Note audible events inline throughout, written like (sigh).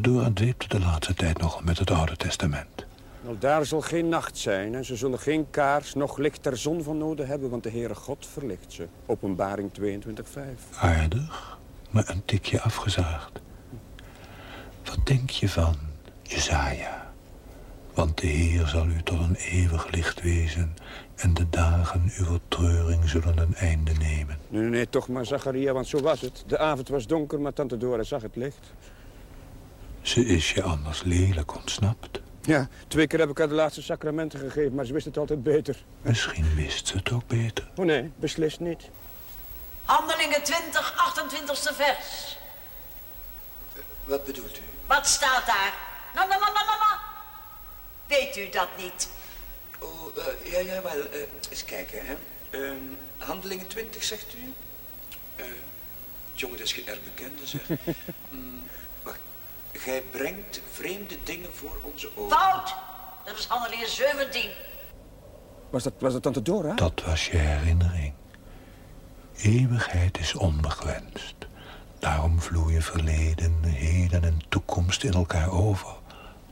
Tante Dora dweepte de laatste tijd nogal met het Oude Testament. Nou, daar zal geen nacht zijn en ze zullen geen kaars noch licht ter zon van nodig hebben, want de Heere God verlicht ze. Openbaring 22:5. Aardig, maar een tikje afgezaagd. Wat denk je van, Jezaja? Want de Heer zal u tot een eeuwig licht wezen... en de dagen uw treuring zullen een einde nemen. Nee, nee, nee, toch maar Zacharia, want zo was het. De avond was donker, maar tante Dora zag het licht. Ze is je anders lelijk ontsnapt. Ja, twee keer heb ik haar de laatste sacramenten gegeven, maar ze wist het altijd beter. Misschien wist ze het ook beter. Oh nee, beslist niet. Handelingen 20, 28ste vers. Wat bedoelt u? Wat staat daar? Nou, nou, nou, nou, nou. Weet u dat niet? Oh, eh, ja, ja, wel. eh, eens kijken, hè. Ehm, handelingen 20, zegt u? Eh, jongen, dat is geen erg bekende, zeg. (laughs) Mm. Gij brengt vreemde dingen voor onze ogen. Fout! Dat is handelingen 17. Was dat, was dat tante Dora? Dat was je herinnering. Eeuwigheid is onbegrensd. Daarom vloeien verleden, heden en toekomst in elkaar over.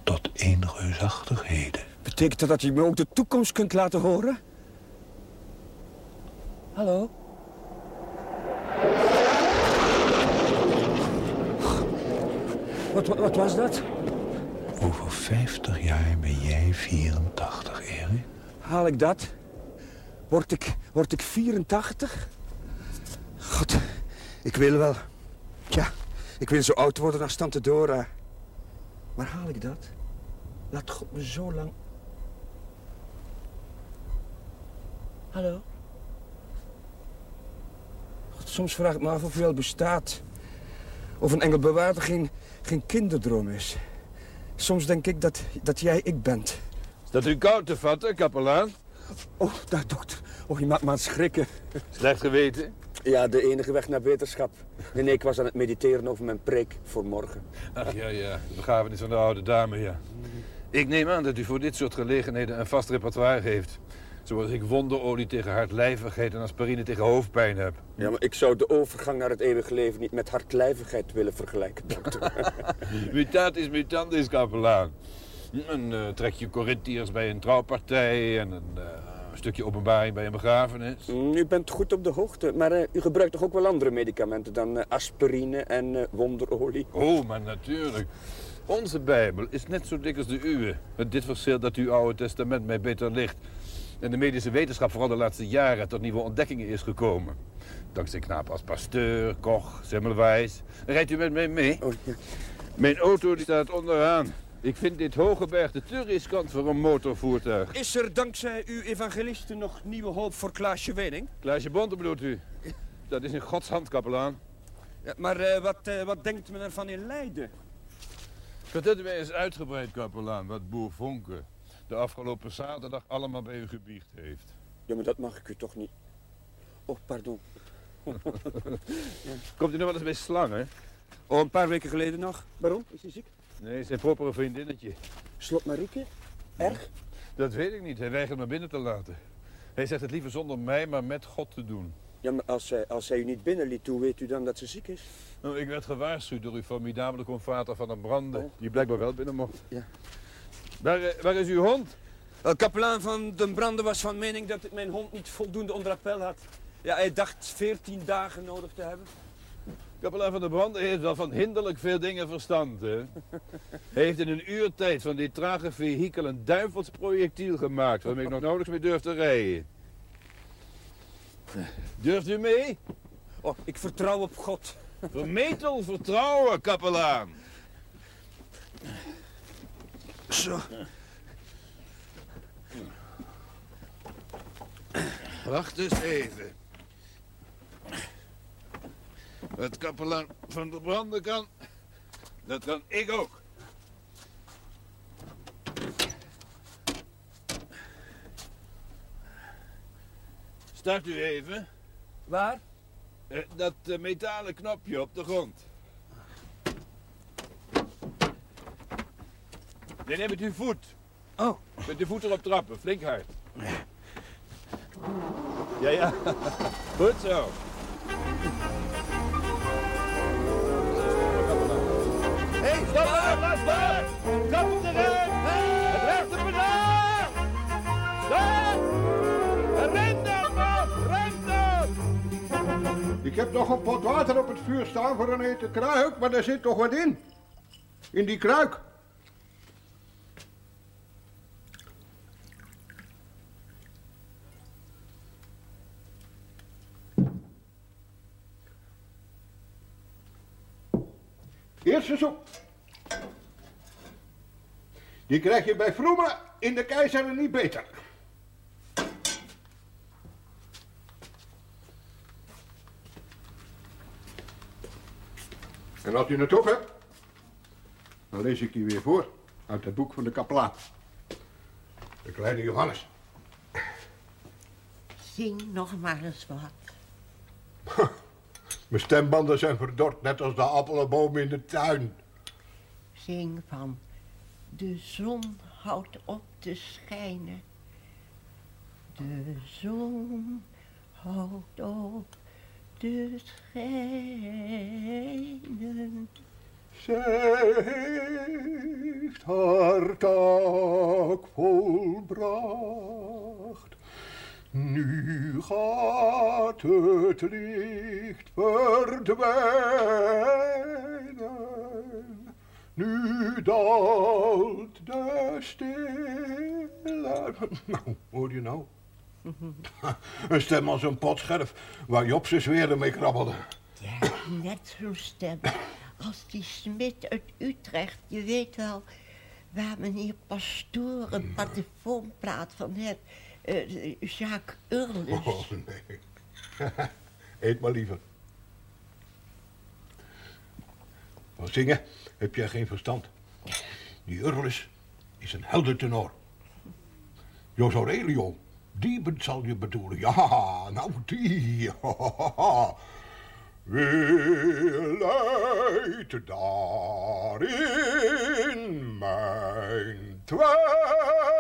Tot één reusachtigheden. Betekent dat dat je me ook de toekomst kunt laten horen? Hallo? Wat, wat, wat was dat? Over 50 jaar ben jij 84, Erik. Haal ik dat? Word ik, word ik 84? God, ik wil wel. Tja, ik wil zo oud worden als tante Dora. Maar haal ik dat? Laat God me zo lang... Hallo? God, soms vraag ik me af of u wel bestaat. Of een engelbewaarder geen, geen kinderdroom is. Soms denk ik dat, dat jij ik bent. Is dat u koud te vatten, kapelaan? Oh, daar, dokter. Oh, je maakt me aan het schrikken. Slecht geweten? Ja, de enige weg naar wetenschap. Nee, nee, ik was aan het mediteren over mijn preek voor morgen. Ach ja, ja. De begrafenis van de oude dame, ja. Ik neem aan dat u voor dit soort gelegenheden een vast repertoire heeft. Zoals ik wonderolie tegen hartlijvigheid en aspirine tegen hoofdpijn heb. Ja, maar ik zou de overgang naar het eeuwige leven niet met hartlijvigheid willen vergelijken, dokter. (laughs) Mutatis mutandis, kapelaan. Een uh, trekje Corinthiërs bij een trouwpartij en een uh, stukje openbaring bij een begrafenis. Mm, u bent goed op de hoogte, maar uh, u gebruikt toch ook wel andere medicamenten dan aspirine en wonderolie? Oh, maar natuurlijk. Onze Bijbel is net zo dik als de uwe. Met dit verschil dat uw Oude Testament mij beter ligt. En de medische wetenschap vooral de laatste jaren tot nieuwe ontdekkingen is gekomen. Dankzij knapen als Pasteur, Koch, Semmelweis. Rijdt u met mij mee? Oh, ja. Mijn auto die staat onderaan. Ik vind dit hoge bergte te riskant voor een motorvoertuig. Is er dankzij uw evangelisten nog nieuwe hoop voor Klaasje Wening? Klaasje Bonte bedoelt u? Dat is in Gods hand, kapelaan. Ja, maar uh, wat, uh, wat denkt men ervan in Leiden? Vertel mij eens uitgebreid, kapelaan, wat boer Vonke de afgelopen zaterdag allemaal bij u gebiecht heeft. Ja, maar dat mag ik u toch niet. Oh, pardon. (laughs) Komt u nog wel eens bij slangen? Oh, een paar weken geleden nog. Waarom? Is hij ziek? Nee, zijn propere vriendinnetje. Slot Marieke? Erg? Dat weet ik niet. Hij weigert me binnen te laten. Hij zegt het liever zonder mij, maar met God te doen. Ja, maar als zij, als zij u niet binnenliet, hoe weet u dan dat ze ziek is? Nou, ik werd gewaarschuwd door uw formidabele convater van een branden, oh. die blijkbaar wel binnen mocht. Ja. Waar, waar is uw hond? Wel, kapelaan van den Branden was van mening dat mijn hond niet voldoende onder appel had. Ja, hij dacht 14 dagen nodig te hebben. Kapelaan van de Branden heeft wel van hinderlijk veel dingen verstand, hè? Hij heeft in een uurtijd van dit trage vehikel een duivelsprojectiel gemaakt... waarmee ik nog nauwelijks mee durf te rijden. Durft u mee? Oh, ik vertrouw op God. Vermetel vertrouwen, kapelaan. Zo. Wacht eens even. Wat kapelaan van de branden kan, dat kan ik ook. Start u even. Waar? Uh, dat uh, metalen knopje op de grond. Nee, neem met uw voet. Oh. Met de voeten op trappen, flink hard. Ja, ja. Goed zo. Hé, hey, stop maar, laat staan! Trap op de rem! Het rechte pedaal! Stop! Ren dan, man! Ren dan! Ik heb nog een pot water op het vuur staan voor een eten kruik, maar daar zit toch wat in. In die kruik. Eerste soep. Die krijg je bij Vroemen in de keizer niet beter. En als u het op hebt, dan lees ik die weer voor uit het boek van de kapelaan. De kleine Johannes. Zing nog maar eens wat. (laughs) Mijn stembanden zijn verdord, net als de appelenboom in de tuin. Zing van de zon houdt op te schijnen. De zon houdt op te schijnen. Haar taak volbracht. Nu gaat het licht verdwijnen. Nu daalt de stille... Nou, hoor je nou? (laughs) Een stem als een potscherf waar Job zijn zweren mee krabbelde. Ja, net zo'n stem als die smid uit Utrecht. Je weet wel waar meneer Pastoor een patefoonplaat van heeft. Eh, Jacques. Oh, nee. (laughs) Eet maar liever. Van zingen heb jij geen verstand. Die Urlus is een helder tenor. Jos Aurelio, die zal je bedoelen. Ja, nou die. (laughs) Wie leidt daarin mijn twijfelaar,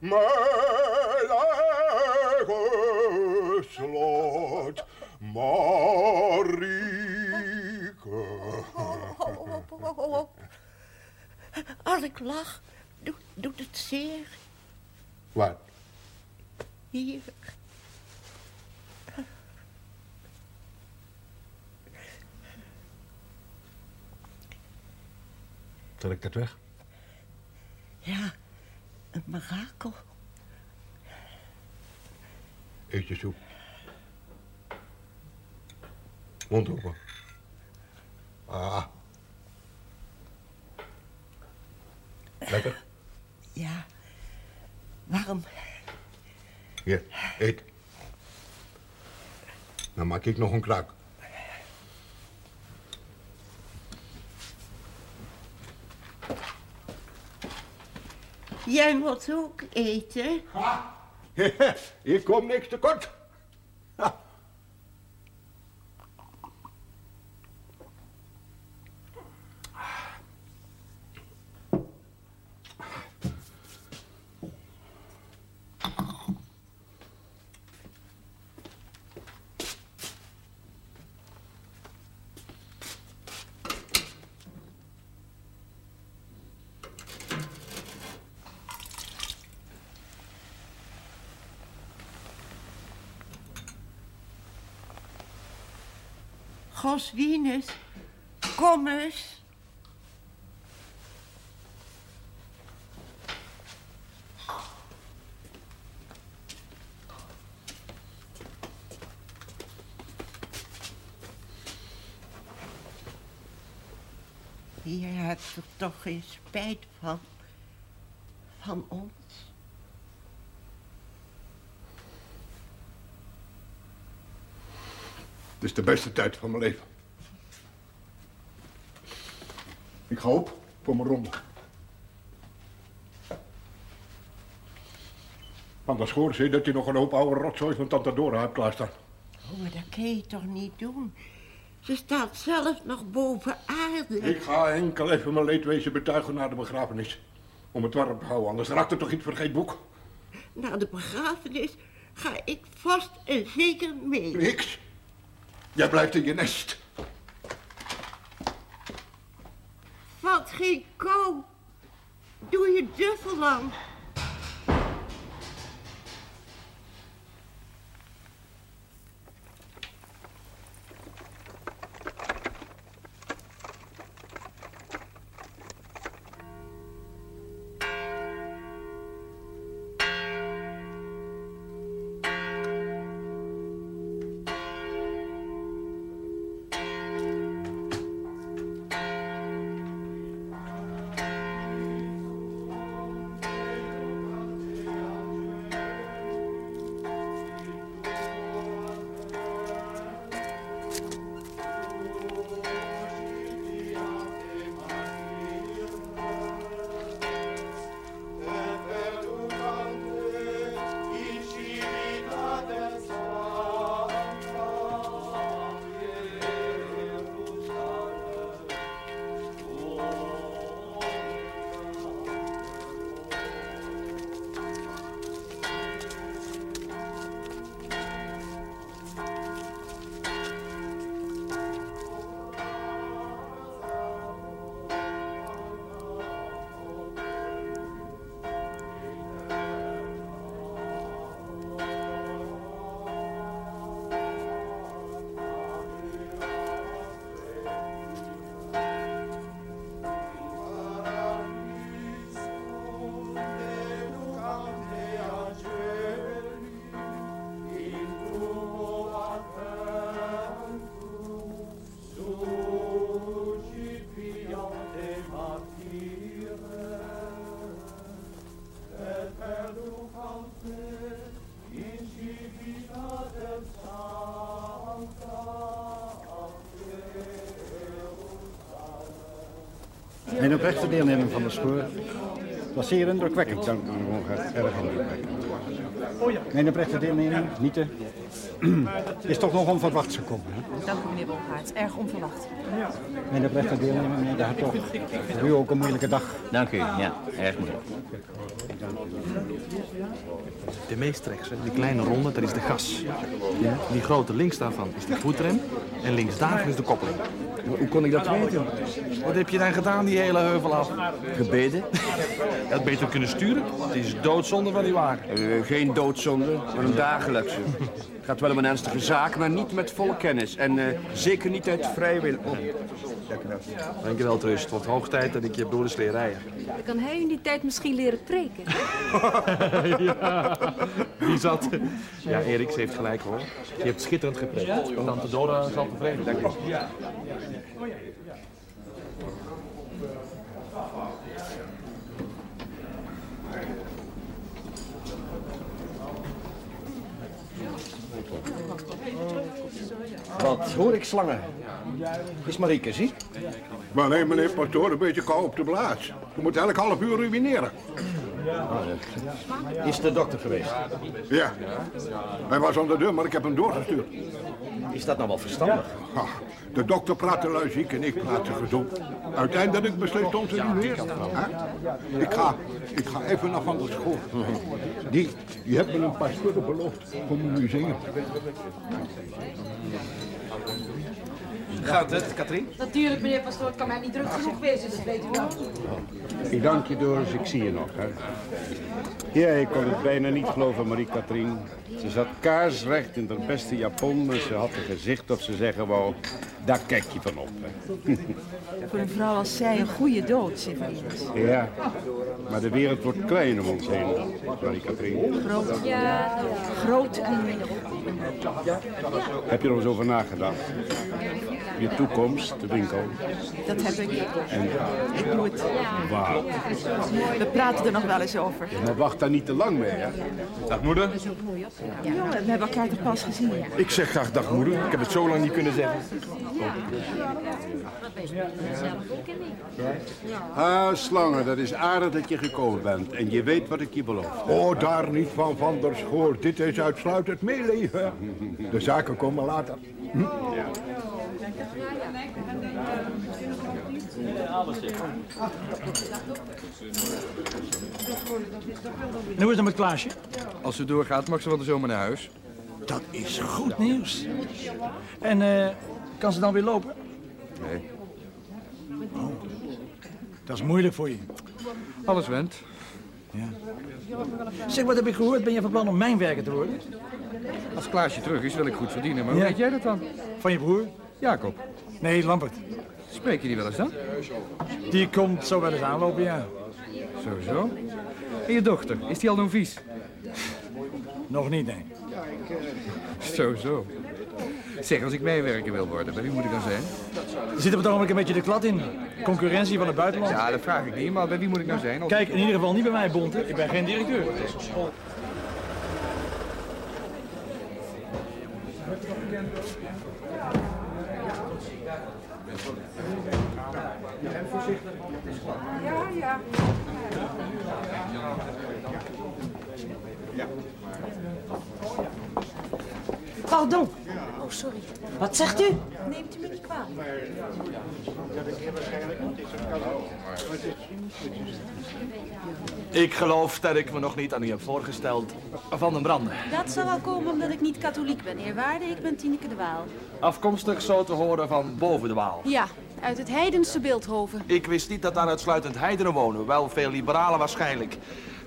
mijn eigen slot, Marieke. Als ik lach, doet, doet het zeer. Waar? Hier. Trek dat weg. Ja, een mirakel. Eet je soep. Mond open. Ah. Lekker. Ja, warm. Hier, eet. Dan maak ik nog een kruik. Jij moet ook eten. (laughs) Hier komt niks tekort. Goswinus, kom eens. Je hebt er toch geen spijt van. Van ons. Is de beste tijd van mijn leven. Ik ga op voor mijn ronde. Anders horen ze dat je nog een hoop oude rotzooi van Tante Dora hebt klaarstaan. Oh, maar dat kan je toch niet doen? Ze staat zelf nog boven aarde. Ik ga enkel even mijn leedwezen betuigen naar de begrafenis. Om het warm te houden, anders raakt er toch iets voor geen boek. Naar de begrafenis ga ik vast en zeker mee. Niks. Jij blijft in je nest. Geen kou. Doe je duffel aan. Mijn oprechte deelneming van de spoor was zeer indrukwekkend. Dank u wel, erg indrukwekkend. Mijn oprechte deelneming, niet te, is toch nog onverwachts gekomen. Hè? Dank u, meneer Wolgaert. Erg onverwacht. Mijn oprechte deelneming, meneer de Hartog. Voor u ook een moeilijke dag. Dank u, ja, erg moeilijk. De meest rechtse, die kleine ronde, dat is de gas. Die grote links daarvan is de voetrem. En links daarvan is de koppeling. Hoe kon ik dat weten? Wat heb je dan gedaan, die hele heuvel af? Gebeden? Je had beter kunnen sturen. Het is doodzonde van die wagen. Eh, geen doodzonde, maar een dagelijkse. Het gaat wel om een ernstige zaak, maar niet met volle kennis. En eh, zeker niet uit vrijwillig. Oh. Dankjewel, Trust. Het wordt hoog tijd dat ik je heb door de slee rijden. Dan kan hij in die tijd misschien leren preken. (laughs) ja, wie zat? Ja, Erik, ze heeft gelijk hoor. Je hebt schitterend gepreekt. Tante Dora zal tevreden zijn. Dank Wat hoor ik slangen? Is Marieke ziek? Maar nee, meneer Pastoor, een beetje kou op de blaas. Je moet elk half uur ruïneren. Is de dokter geweest? Ja. Hij was aan de deur, maar ik heb hem doorgestuurd. Is dat nou wel verstandig? Ah, De dokter praat te lui ziek en ik praat te gezond. Uiteindelijk beslist om te ruïneren. hè? Ik ga, ik ga even naar Van der School. Die, die heeft me een paar spullen beloofd voor mijn museum. Gaat het, Katrien? Natuurlijk, meneer Pastoor, het kan mij niet druk genoeg wezen, dat weet u wel. Ik dank je Doris, ik zie je nog. Hè. Ja, ik kon het bijna niet geloven, Marie-Katrien. Ze zat kaarsrecht in haar beste japon en ze had een gezicht of ze zeggen wou, daar kijk je van op. Hè. (laughs) Voor een vrouw als zij een goede dood, Severus. Ja, maar de wereld wordt klein om ons heen, Marie-Katrien. Groot, ja, groot en Heb je er eens over nagedacht? Je toekomst, de winkel. dat heb ik. En Ik doe het. wauw. We praten er nog wel eens over. Maar wacht daar niet te lang mee, hè? Dag moeder. Ja, we hebben elkaar toch pas gezien. Ik zeg graag dag moeder. Ik heb het zo lang niet kunnen zeggen. Ah, slangen, dat is aardig dat je gekomen bent. En je weet wat ik je beloof. Oh, daar niet van Van der Schoor. Dit is uitsluitend meeleven. De zaken komen later. Hm? En hoe is het met Klaasje? Als ze doorgaat, mag ze van de zomer naar huis. Dat is goed nieuws. En eh, kan ze dan weer lopen? Nee. Dat is moeilijk voor je. Alles went. Zeg, wat heb ik gehoord? Ben je van plan om mijnwerker te worden? Als Klaasje terug is, wil ik goed verdienen. Maar hoe Ja. weet jij dat dan? Van je broer? Jacob. Nee, Lampert. Spreek je die wel eens dan? Die komt zo wel eens aanlopen, ja. Sowieso. En je dochter, is die al novice? Nog niet, nee. Zo, zo. Zeg, als ik meewerker wil worden, bij wie moet ik dan zijn? Er zit op het ogenblik een beetje de klad in. Concurrentie van het buitenland. Ja, dat vraag ik niet, maar bij wie moet ik nou zijn? Als- Kijk, in ieder geval niet bij mij, Bonte. Ik ben geen directeur. Ja, ja. Pardon. Oh, sorry. Wat zegt u? Neemt u me niet kwalijk? Ik geloof dat ik me nog niet aan u heb voorgesteld. Van den Branden. Dat zal wel komen omdat ik niet katholiek ben, eerwaarde. Ik ben Tineke de Waal. Afkomstig zo te horen van boven de Waal. Ja, uit het heidense Beeldhoven. Ik wist niet dat daar uitsluitend heidenen wonen. Wel veel liberalen waarschijnlijk.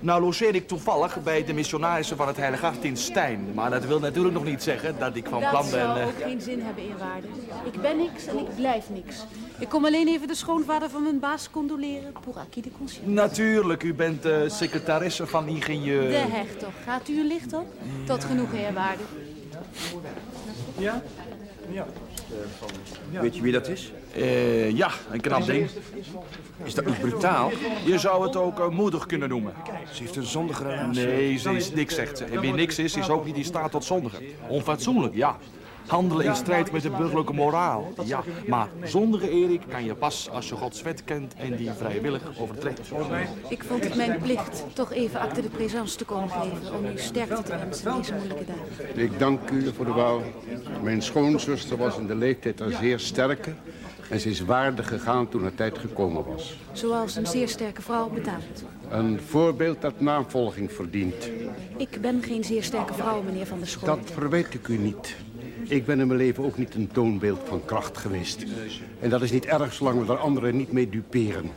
Nou logeer ik toevallig bij de missionarissen van het Heilige Hart in Stijn. Maar dat wil natuurlijk nog niet zeggen dat ik van dat plan ben... zou eh, ook geen zin hebben, eerwaarde. Ik ben niks en ik blijf niks. Ik kom alleen even de schoonvader van mijn baas condoleren. Pour acquis de conscience. Natuurlijk, u bent de secretaresse van ingenieur... De hertog. Gaat u een licht op? Tot genoeg, eerwaarde. Ja? Ja. Weet je wie dat is? Eh, ja, een knap ding. Is dat niet brutaal? Je zou het ook eh, moedig kunnen noemen. Ze heeft een zondige relatie. Nee, ze is niks, zegt ze. En wie niks is, is ook niet in staat tot zondigen. Onfatsoenlijk, ja. Handelen in strijd met de burgerlijke moraal, ja. Maar zondige Erik kan je pas als je Gods wet kent en die vrijwillig overtreedt. Ik vond het mijn plicht toch even acte de présence te komen geven... om u sterkte te wensen in deze moeilijke dagen. Ik dank u voor de wouw. Mijn schoonzuster was in de leeftijd een zeer sterke. En ze is waardig gegaan toen haar tijd gekomen was. Zoals een zeer sterke vrouw betaamt. Een voorbeeld dat navolging verdient. Ik ben geen zeer sterke vrouw, meneer Van der School. Dat verwijt ik u niet. Ik ben in mijn leven ook niet een toonbeeld van kracht geweest. En dat is niet erg zolang we er anderen niet mee duperen.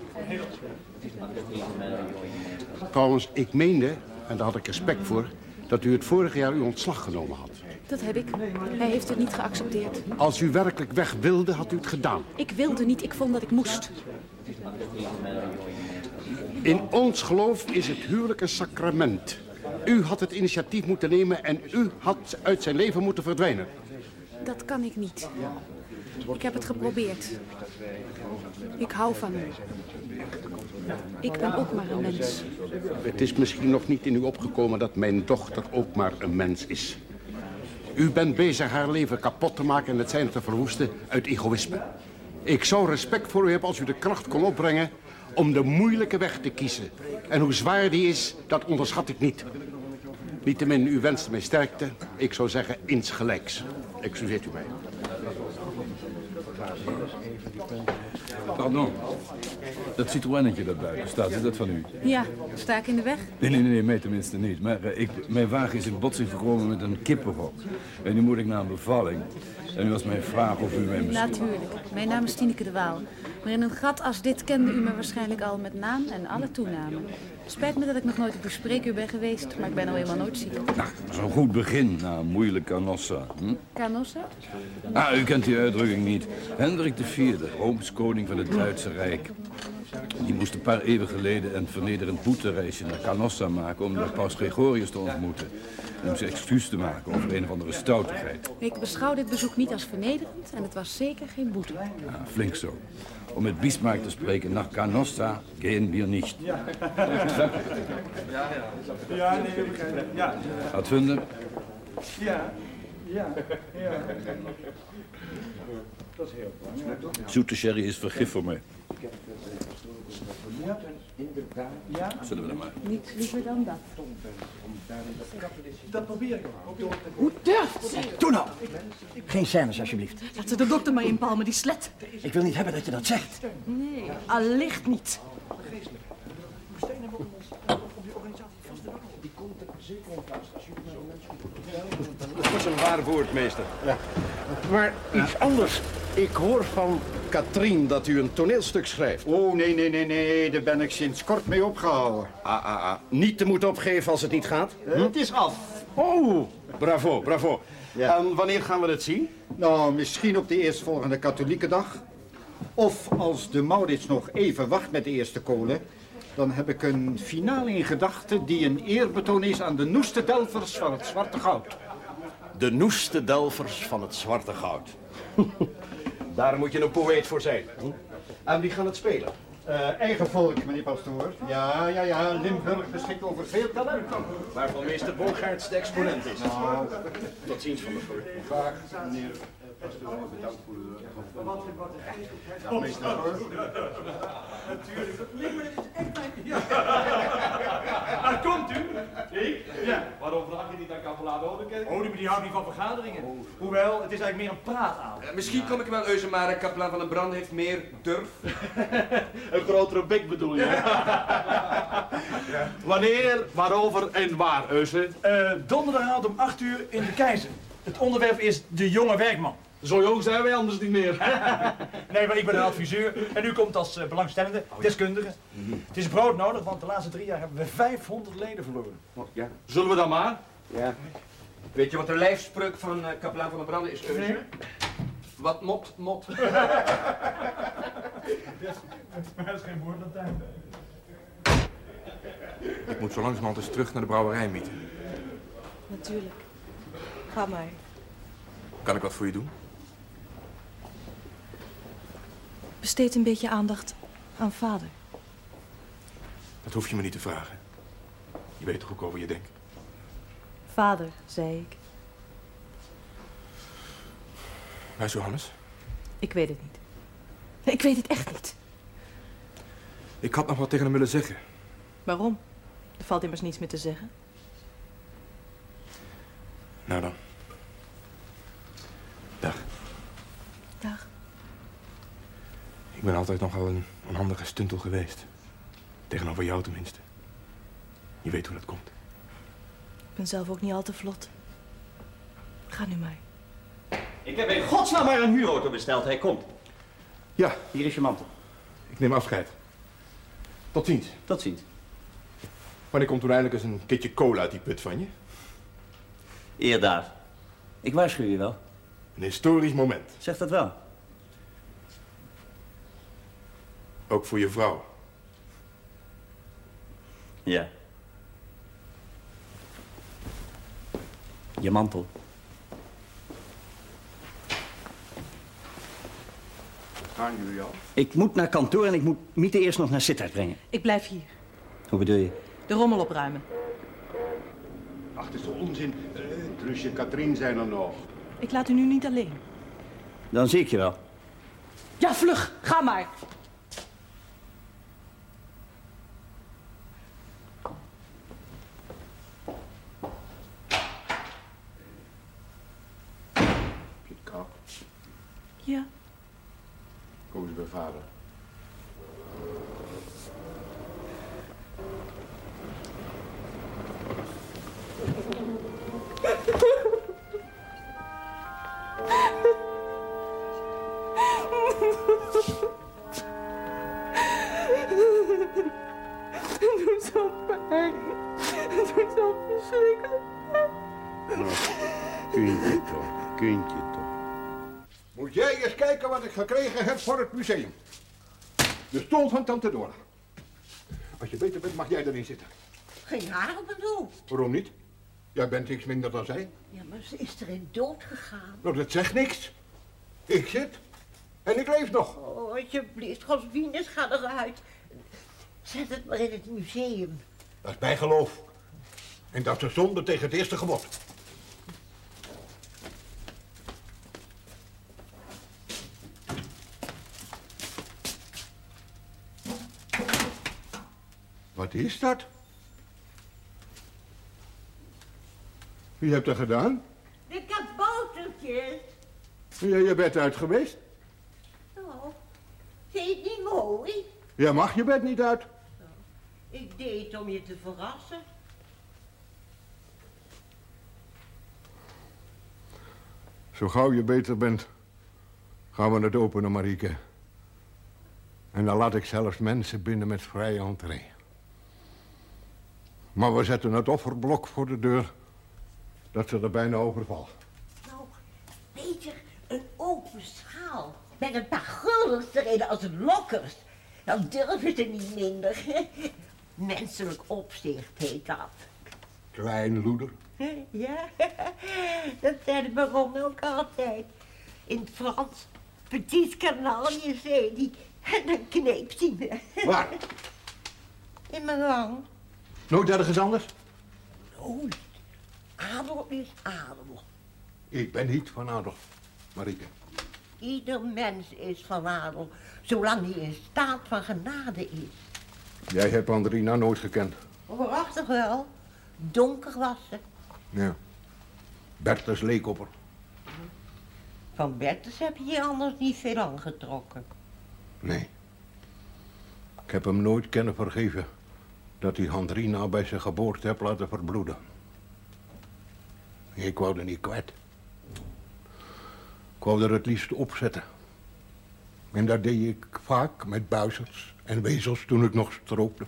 Trouwens, ik meende, en daar had ik respect voor... dat u het vorige jaar uw ontslag genomen had. Dat heb ik. Hij heeft het niet geaccepteerd. Als u werkelijk weg wilde, had u het gedaan. Ik wilde niet, ik vond dat ik moest. In ons geloof is het huwelijk een sacrament. U had het initiatief moeten nemen en u had uit zijn leven moeten verdwijnen. Dat kan ik niet. Ik heb het geprobeerd. Ik hou van hem. Ik ben ook maar een mens. Het is misschien nog niet in u opgekomen dat mijn dochter ook maar een mens is. U bent bezig haar leven kapot te maken en het zijn te verwoesten uit egoïsme. Ik zou respect voor u hebben als u de kracht kon opbrengen om de moeilijke weg te kiezen. En hoe zwaar die is, dat onderschat ik niet. Niettemin, u wenste mij sterkte. Ik zou zeggen insgelijks. Excuseert u mij. Pardon. Dat Citroënnetje dat buiten staat, is dat van u? Ja, sta ik in de weg? Nee, nee, nee, mij tenminste niet. Maar eh, ik, mijn wagen is in botsing gekomen met een kippenhok. En nu moet ik naar een bevalling. En nu was mijn vraag of u mij misschien... Natuurlijk. Mijn naam is Tineke de Waal. Maar in een gat als dit kende u me waarschijnlijk al met naam en alle toenamen. Spijt me dat ik nog nooit op uw spreekuur ben geweest, maar ik ben al helemaal nooit ziek. Nou, zo'n goed begin na een moeilijke canossa. Hm? Canossa? Ah, u kent die uitdrukking niet. Hendrik IV, Roomskoning van het Duitse Rijk. Die moest een paar eeuwen geleden een vernederend boetereisje naar Canossa maken... om de paus Gregorius te ontmoeten. En om zijn excuus te maken over een of andere stoutigheid. Ik beschouw dit bezoek niet als vernederend en het was zeker geen boete. Ja, flink zo. Om met Bismarck te spreken, naar Canossa gehen wir nicht. Ja, ja, nee, ik begrijp het. Ja. Wat vinden? Ja, ja, ja. Dat is heel belangrijk. Zoete sherry is vergif voor mij. Ja. Inderdaad. Ja. Zullen we dan maar. Niet liever dan dat. Dat probeer ik ook. Hoe durft ze? Doe nou! Geen scènes, alsjeblieft. Laat ze de dokter maar inpalmen, die slet. Ik wil niet hebben dat je dat zegt. Nee, allicht niet. Dat is een waar woord, meester. Maar iets anders. Ik hoor van Katrien dat u een toneelstuk schrijft. Oh, nee, nee, nee, nee. Daar ben ik sinds kort mee opgehouden. Ah, ah, ah. Niet te moeten opgeven als het niet gaat? Eh, Het is af. Oh, bravo, bravo. En wanneer gaan we het zien? Nou, misschien op de eerstvolgende katholieke dag. Of als de Maurits nog even wacht met de eerste kolen... dan heb ik een finale in gedachten die een eerbetoon is aan de noeste delvers van het Zwarte Goud. De noeste delvers van het zwarte goud. (laughs) Daar moet je een poëet voor zijn. hm? En wie gaan het spelen? Eh, eigen volk, meneer pastoor. Ja, ja, ja. Limburg beschikt over veel talent. Waarvan meester Bogaerts de exponent is. Nou, Tot ziens van de voor. Graag, meneer Bedankt voor de... Dag, meester. Natuurlijk. Nee, maar dit is echt mijn... Ja. Waar komt u? Ik? Ja. Waarom vraag je niet aan Kapelaar Odenkerk? Oh, die, die houdt niet van vergaderingen. Hoewel, het is eigenlijk meer een praatavond. Eh, misschien kom ik wel euzen, maar kapelaan van den Brand heeft meer durf. (laughs) Een grotere bek bedoel je? Wanneer, waarover en waar, Eusen? Eh, donderdagavond om 8 uur in de Keizer. Het onderwerp is de jonge werkman. Zo jong zijn wij anders niet meer. (laughs) nee, maar ik ben een adviseur en u komt als eh, belangstellende, deskundige. Het is brood nodig, want de laatste drie jaar hebben we 500 leden verloren. Ja. Zullen we dan maar? Ja. Weet je wat de lijfspreuk van eh, kapelaan van den Brand is, euzen? Nee. Wat mot, mot. (laughs) Maar is geen woord aan tijd. Ik moet zo langzamerhand eens terug naar de brouwerij mieten. Natuurlijk. Ga maar. Kan ik wat voor je doen? Besteed een beetje aandacht aan vader. Dat hoef je me niet te vragen. Je weet toch ook over je denkt. Vader, zei ik. Waar is Johannes? Ik weet het niet. Ik weet het echt niet. Ik had nog wat tegen hem willen zeggen. Waarom? Er valt immers niets meer te zeggen. Nou dan. Dag. Dag. Ik ben altijd nogal een onhandige stuntel geweest. Tegenover jou tenminste. Je weet hoe dat komt. Ik ben zelf ook niet al te vlot. Ga nu maar. Ik heb in godsnaam maar een huurauto besteld. Hij komt. Ja. Hier is je mantel. Ik neem afscheid. Tot ziens. Tot ziens. Wanneer komt er eindelijk eens een kitje cola uit die put van je? Eerdaad. Ik waarschuw je wel. Een historisch moment. Zeg dat wel. Ook voor je vrouw. Ja. Je mantel. Gaan jullie al? Ik moet naar kantoor en ik moet Miete eerst nog naar Sittard brengen. Ik blijf hier. Hoe bedoel je? De rommel opruimen. Ach, het is toch onzin. Uh, Trusje en Katrien zijn er nog. Ik laat u nu niet alleen. Dan zie ik je wel. Ja, vlug. Ga maar. Heb je het koud? Ja. Kom eens bij vader. Kijken wat ik gekregen heb voor het museum. De stoel van Tante Dora. Als je beter bent, mag jij erin zitten. Geen haar op mijn hoofd. Waarom niet? Jij bent niks minder dan zij. Ja, maar ze is erin dood gegaan. Nou, dat zegt niks. Ik zit. En ik leef nog. Oh, alsjeblieft, Goswines, ga eruit. Zet het maar in het museum. Dat is bijgeloof. En dat is zonde tegen het eerste gebod. Wat is dat? Wie hebt dat gedaan? De kaboutertjes. Ja, je bent uit geweest. Oh, vind je het niet mooi? Ja, mag je bed niet uit. Ik deed het om je te verrassen. Zo gauw je beter bent, gaan we het openen, Marieke. En dan laat ik zelfs mensen binnen met vrije entree. Maar we zetten het offerblok voor de deur, dat ze er bijna overvalt. Nou, beter een open schaal. Met een paar guldens erin als lokkers. Dan durven ze niet minder. (laughs) Menselijk opzicht heet dat. Klein loeder. (laughs) Ja, (laughs) dat zei de baron ook altijd. In het Frans, petit canalje, zei die. En dan kneep hij me. Waar? In mijn wang. Nooit ergens anders? Nooit. Adel is adel. Ik ben niet van adel, Marieke. Ieder mens is van adel, zolang hij in staat van genade is. Jij hebt Andrina nooit gekend. Waarachtig wel. Donker was ze. Ja. Bertus Leekopper. Van Bertus heb je je anders niet veel aangetrokken. Nee. Ik heb hem nooit kennen vergeven dat hij Andrina bij zijn geboorte heeft laten verbloeden. Ik wou er niet kwijt. Ik wou er het liefst opzetten. En dat deed ik vaak met buizers en wezels toen ik nog stroopte.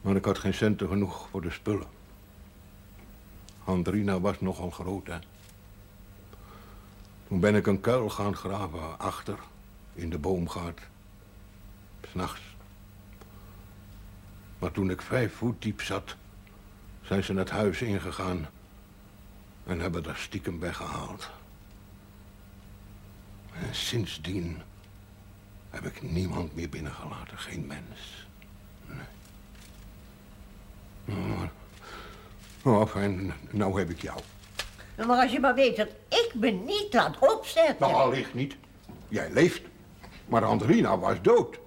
Maar ik had geen centen genoeg voor de spullen. Andrina was nogal groot, hè. Toen ben ik een kuil gaan graven achter, in de boomgaard. S'nachts. Maar toen ik vijf voet diep zat, zijn ze het huis ingegaan en hebben er stiekem weggehaald. En sindsdien heb ik niemand meer binnengelaten, geen mens. Nee. Maar, oh, fijn, nou heb ik jou. Maar als je maar weet dat ik me niet laat opzetten. Nou, allicht niet. Jij leeft. Maar Andrina was dood.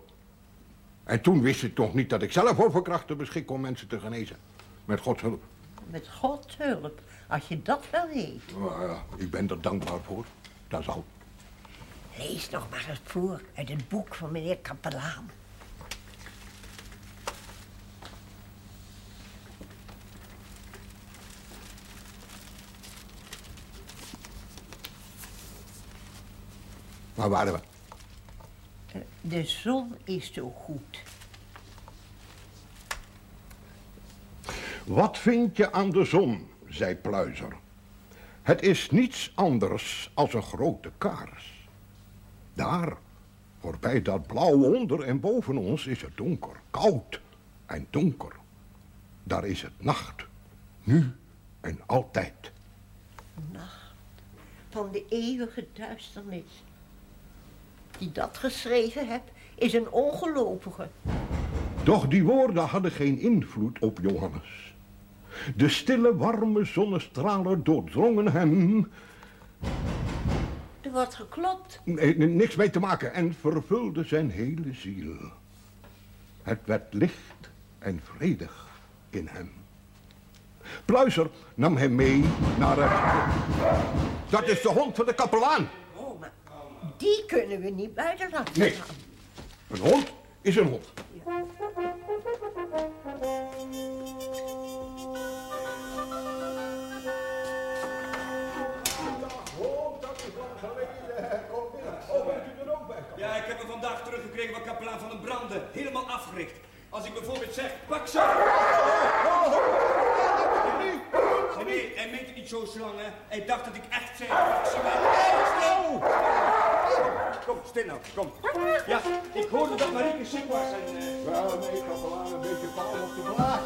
En toen wist ik toch niet dat ik zelf over krachten beschik om mensen te genezen. Met Gods hulp. Met Gods hulp, als je dat wel weet. Nou ja, ik ben er dankbaar voor. Dat is al. Lees nog maar eens voor uit het boek van meneer Kapelaan. Waar waren we? De zon is zo goed. Wat vind je aan de zon, zei Pluizer. Het is niets anders als een grote kaars. Daar, voorbij dat blauw onder en boven ons, is het donker, koud en donker. Daar is het nacht, nu en altijd. Nacht van de eeuwige duisternis. Die dat geschreven hebt, is een ongelovige. Doch die woorden hadden geen invloed op Johannes. De stille, warme zonnestralen doordrongen hem. Er wordt geklopt. Nee, niks mee te maken en vervulde zijn hele ziel. Het werd licht en vredig in hem. Pluizer nam hem mee naar het... Dat is de hond van de kapelaan. Die kunnen we niet buiten laten Nee. gaan. Een hond is een hond. Ja, ik heb hem vandaag teruggekregen van kapelaan van den Branden. Helemaal afgericht. Als ik bijvoorbeeld zeg, pak ze. Nee, nee, hij meent het niet zo slang, hè. Hij dacht dat ik echt zei, pak ze wel. Kom, stil nou, kom. Ja, ik hoorde dat Marieke ziek was en... eh, Wel, nee, kapelaan, een beetje vallen op de blaas.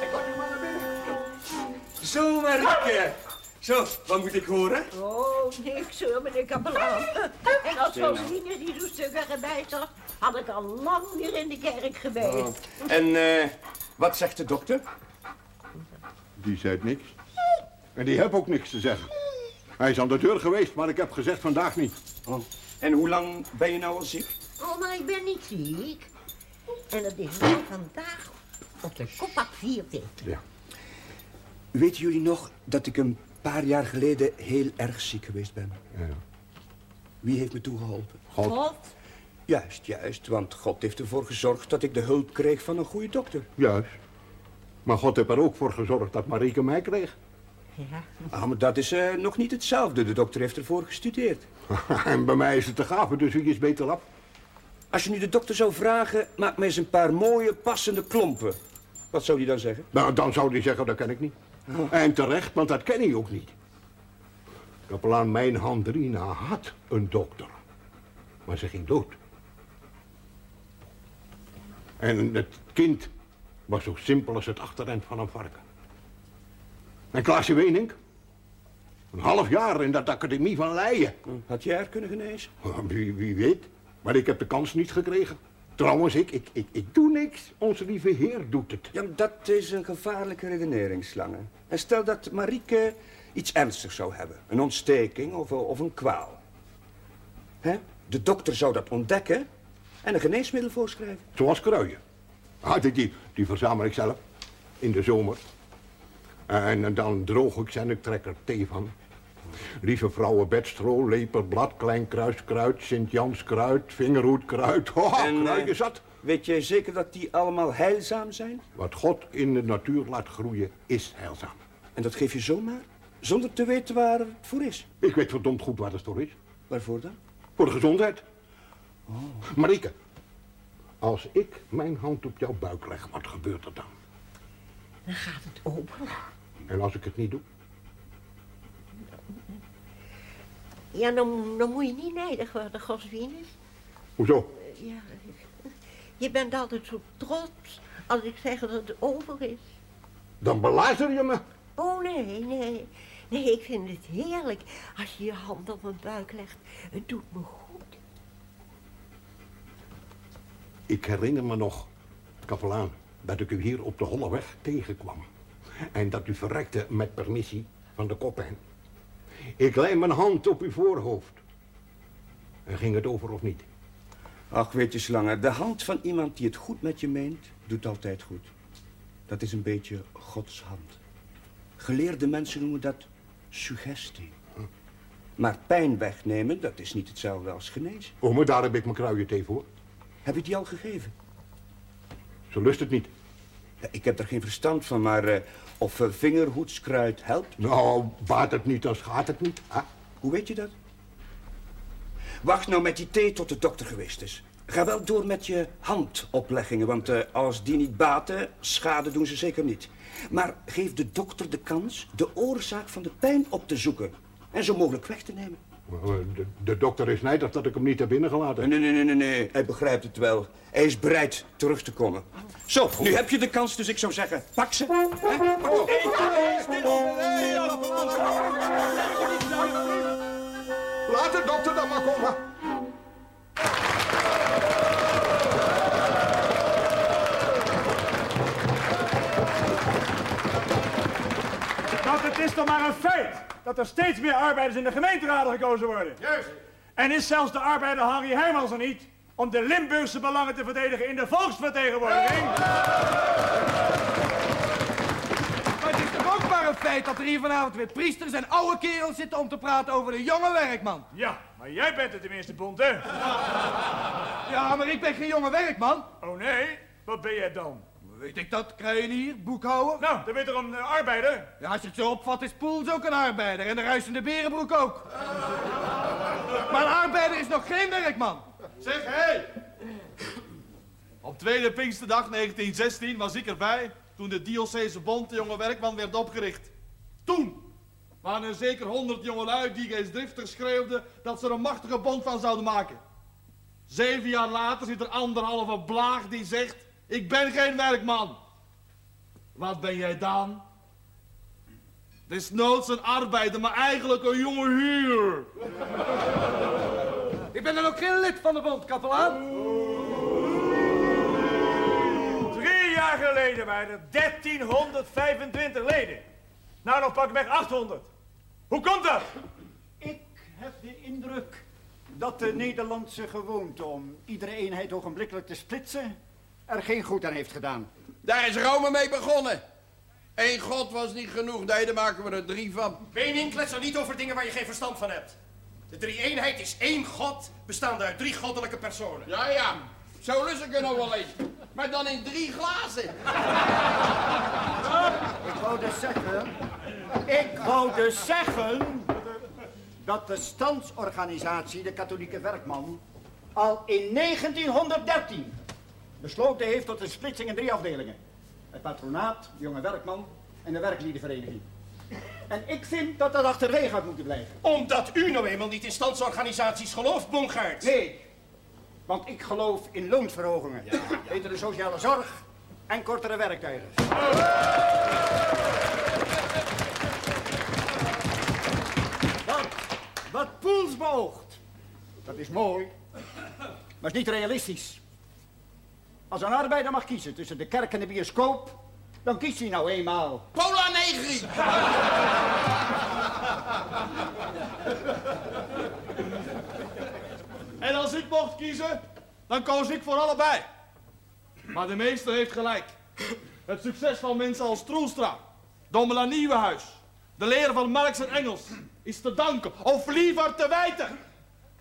Ik had u maar naar binnen. Zo, Marieke. Zo, wat moet ik horen? Oh, niks hoor, meneer Kapelaan. En als. Rosaline die zo stukken erbij zag, had ik al lang weer in de kerk geweest. En eh, wat zegt de dokter? Die zei niks. En die heb ook niks te zeggen. Hij is aan de deur geweest, maar ik heb gezegd vandaag niet. Oh. En hoe lang ben je nou al ziek? Oh, maar ik ben niet ziek. En dat is wel vandaag op de kopak vierde. Ja. Weten jullie nog dat ik een paar jaar geleden heel erg ziek geweest ben? Ja. Wie heeft me toen geholpen? God. Juist, juist, want God heeft ervoor gezorgd dat ik de hulp kreeg van een goede dokter. Juist. Maar God heeft er ook voor gezorgd dat Marieke mij kreeg. Ja. Ah, maar dat is eh, nog niet hetzelfde. De dokter heeft ervoor gestudeerd. (laughs) en bij mij is het te gaven, dus wie is beter af? Als je nu de dokter zou vragen, maak mij eens een paar mooie, passende klompen. Wat zou die dan zeggen? Nou, dan zou hij zeggen, dat ken ik niet. En terecht, want dat ken hij ook niet. Kapelaan mijn Handrina had een dokter. Maar ze ging dood. En het kind was zo simpel als het achterend van een varken. En Klaasje Wenink? Een half jaar in dat academie van Leiden. Had jij haar kunnen genezen? (laughs) Wie, wie weet. Maar ik heb de kans niet gekregen. Trouwens, ik, ik, ik, ik doe niks. Onze lieve heer doet het. Ja, dat is een gevaarlijke redeneringslange. En stel dat Marieke iets ernstigs zou hebben. Een ontsteking of, of een kwaal. Hè? De dokter zou dat ontdekken en een geneesmiddel voorschrijven. Zoals kruien. Die, die, die verzamel ik zelf. In de zomer. En dan droog ik ze en ik trek er thee van. Lieve vrouwen, bedstro, leperblad, klein kruiskruid, Sint-Janskruid, vingerhoedkruid. Oh, (laughs) En, eh, zat. Weet jij zeker dat die allemaal heilzaam zijn? Wat God in de natuur laat groeien, is heilzaam. En dat geef je zomaar? Zonder te weten waar het voor is? Ik weet verdomd goed waar het voor is. Waarvoor dan? Voor de gezondheid. Marieke, als ik mijn hand op jouw buik leg, wat gebeurt er dan? Dan gaat het open. En als ik het niet doe? Ja, dan, dan moet je niet nijdig worden, Goswinus. Hoezo? Ja, (laughs) je bent altijd zo trots als ik zeg dat het over is. Dan belazer je me. Oh, nee, nee. Nee, ik vind het heerlijk als je je hand op mijn buik legt. Het doet me goed. Ik herinner me nog, kapelaan, dat ik u hier op de Holleweg tegenkwam. En dat u verrekte met permissie van de koppijn. Ik lei mijn hand op uw voorhoofd. En ging het over of niet? Ach, weet je, Slangen, de hand van iemand die het goed met je meent, doet altijd goed. Dat is een beetje Gods hand. Geleerde mensen noemen dat suggestie. Maar pijn wegnemen, dat is niet hetzelfde als genezen. Oh, maar daar heb ik mijn kruienthee voor. Heb je die al gegeven? Ze lust het niet. Ik heb er geen verstand van, maar eh, of vingerhoedskruid helpt? Nou, baat het niet, dan schaadt het niet. Hè? Hoe weet je dat? Wacht nou met die thee tot de dokter geweest is. Ga wel door met je handopleggingen, want eh, als die niet baten, schade doen ze zeker niet. Maar geef de dokter de kans de oorzaak van de pijn op te zoeken. En zo mogelijk weg te nemen. De, de dokter is nijdig dat ik hem niet heb binnengelaten. Nee, nee, nee, nee, nee. Hij begrijpt het wel. Hij is bereid terug te komen. Zo, nu heb je de kans, dus ik zou zeggen, pak ze. Hè? Pak ze. Laat de dokter dan maar komen. Want het is toch maar een feit dat er steeds meer arbeiders in de gemeenteraden gekozen worden. Juist. En is zelfs de arbeider Harry Heijmans er niet om de Limburgse belangen te verdedigen in de volksvertegenwoordiging? Maar het is toch ook maar een feit dat er hier vanavond weer priesters en oude kerels zitten om te praten over de jonge werkman. Ja, maar jij bent het tenminste, Bond, hè? Ja, maar ik ben geen jonge werkman. Oh nee? Wat ben jij dan? Weet ik dat, kruienier, boekhouwer? Nou, dan ben je toch een eh, arbeider? Ja, als je het zo opvat is Poels ook een arbeider en de ruisende berenbroek ook. (laughs) Maar een arbeider is nog geen werkman. Zeg, hé! Op tweede Pinksterdag 1916 was ik erbij toen de Diocese Bond de jonge werkman werd opgericht. Toen waren er zeker honderd jongelui die geestdriftig schreeuwden dat ze er een machtige bond van zouden maken. Zeven jaar later zit er anderhalve blaag die zegt, ik ben geen werkman. Wat ben jij dan? Desnoods een arbeider, maar eigenlijk een jonge huur. (laughs) Ik ben dan ook geen lid van de bond, kapelaan. Drie jaar geleden waren er 1325 leden. Nou, nog pak ik weg 800. Hoe komt dat? Ik heb de indruk dat de Nederlandse gewoonte om iedere eenheid ogenblikkelijk te splitsen er geen goed aan heeft gedaan. Daar is Rome mee begonnen. Eén god was niet genoeg, nee, daar maken we er drie van. Benien, klets er niet over dingen waar je geen verstand van hebt. De drie-eenheid is één god, bestaande uit drie goddelijke personen. Ja, ja, zo lust ik er nog wel eens. Maar dan in drie glazen. Ik wou dus zeggen... Ik wou dus zeggen... dat de standsorganisatie, de katholieke werkman... al in 1913 besloten heeft tot een splitsing in drie afdelingen. Het patronaat, de jonge werkman en de werkliedenvereniging. En ik vind dat dat achterwege had moeten blijven. Omdat u nou eenmaal niet in standsorganisaties gelooft, Bongaert. Nee, want ik geloof in loonsverhogingen. Betere sociale zorg en kortere werktijden. Wat, wat Poels beoogt, dat is mooi, maar is niet realistisch. Als een arbeider mag kiezen tussen de kerk en de bioscoop, dan kiest hij nou eenmaal. Pola Negri! En als ik mocht kiezen, dan koos ik voor allebei. Maar de meester heeft gelijk. Het succes van mensen als Troelstra, Dommela Nieuwenhuis, de leren van Marx en Engels is te danken, of liever te wijten,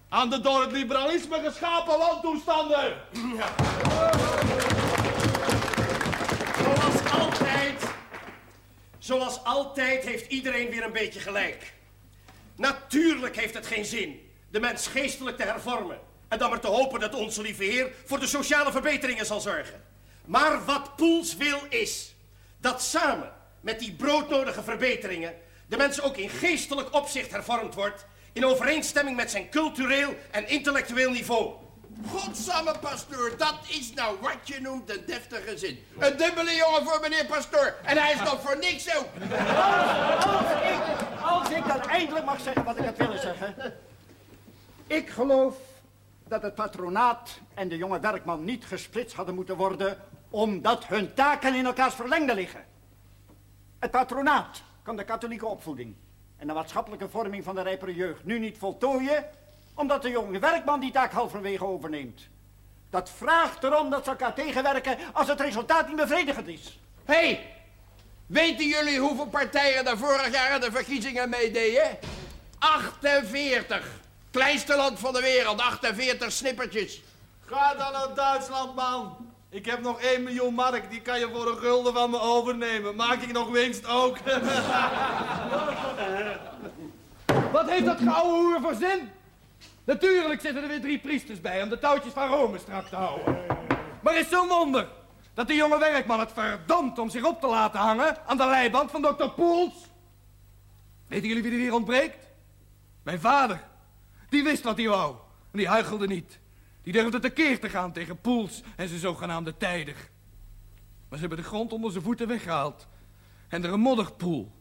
aan de door het liberalisme geschapen wantoestanden. Zoals zoals altijd heeft iedereen weer een beetje gelijk. Natuurlijk heeft het geen zin de mens geestelijk te hervormen. En dan maar te hopen dat onze lieve Heer voor de sociale verbeteringen zal zorgen. Maar wat Poels wil is dat samen met die broodnodige verbeteringen de mens ook in geestelijk opzicht hervormd wordt in overeenstemming met zijn cultureel en intellectueel niveau. Godsamme pastoor, dat is nou wat je noemt een deftige zin. Een dubbele jongen voor meneer pastoor. En hij is nog voor niks ook. Als ik, als ik eindelijk mag zeggen wat ik had willen zeggen. Ik geloof dat het patronaat en de jonge werkman niet gesplitst hadden moeten worden... omdat hun taken in elkaars verlengde liggen. Het patronaat kan de katholieke opvoeding en de maatschappelijke vorming van de rijpere jeugd nu niet voltooien... omdat de jonge werkman die taak halverwege overneemt. Dat vraagt erom dat ze elkaar tegenwerken als het resultaat niet bevredigend is. Hé, hey, weten jullie hoeveel partijen er vorig jaar aan de verkiezingen meededen? 48. Kleinste land van de wereld, 48 snippertjes. Ga dan naar Duitsland, man. Ik heb nog 1 miljoen mark, die kan je voor een gulden van me overnemen. Maak ik nog winst ook. (laughs) Wat heeft dat gouden hoer voor zin? Natuurlijk zitten er weer drie priesters bij om de touwtjes van Rome strak te houden. Maar is zo'n wonder dat de jonge werkman het verdomd om zich op te laten hangen aan de leiband van dokter Poels? Weten jullie wie er hier ontbreekt? Mijn vader. Die wist wat hij wou. En die huichelde niet. Die durfde tekeer te gaan tegen Poels en zijn zogenaamde tijdig. Maar ze hebben de grond onder zijn voeten weggehaald. En er een modderpoel.